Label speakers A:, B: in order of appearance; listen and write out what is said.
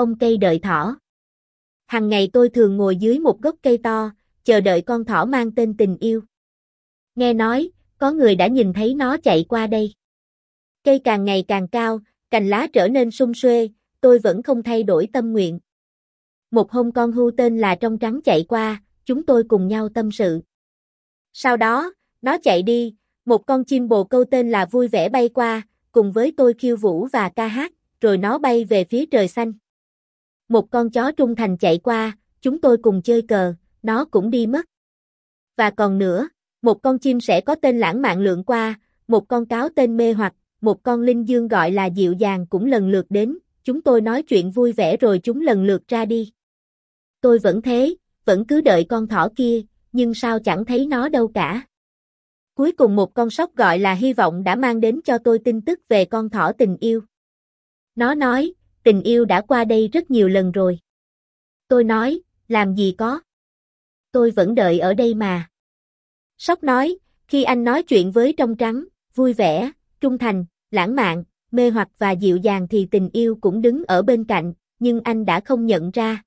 A: ông cây đợi thỏ. Hằng ngày tôi thường ngồi dưới một gốc cây to, chờ đợi con thỏ mang tên tình yêu. Nghe nói, có người đã nhìn thấy nó chạy qua đây. Cây càng ngày càng cao, cành lá trở nên sung xuê, tôi vẫn không thay đổi tâm nguyện. Một hôm con hưu tên là trong trắng chạy qua, chúng tôi cùng nhau tâm sự. Sau đó, nó chạy đi, một con chim bồ câu tên là vui vẻ bay qua, cùng với tôi khiêu vũ và ca hát, rồi nó bay về phía trời xanh. Một con chó trung thành chạy qua, chúng tôi cùng chơi cờ, nó cũng đi mất. Và còn nữa, một con chim sẽ có tên lãng mạn lượn qua, một con cáo tên mê hoặc, một con linh dương gọi là dịu dàng cũng lần lượt đến, chúng tôi nói chuyện vui vẻ rồi chúng lần lượt ra đi. Tôi vẫn thế, vẫn cứ đợi con thỏ kia, nhưng sao chẳng thấy nó đâu cả. Cuối cùng một con sóc gọi là hy vọng đã mang đến cho tôi tin tức về con thỏ tình yêu. Nó nói, tình yêu đã qua đây rất nhiều lần rồi. Tôi nói, làm gì có. Tôi vẫn đợi ở đây mà. Sóc nói, khi anh nói chuyện với trong trắng, vui vẻ, trung thành, lãng mạn, mê hoặc và dịu dàng thì tình yêu cũng đứng ở bên cạnh, nhưng anh đã không nhận ra.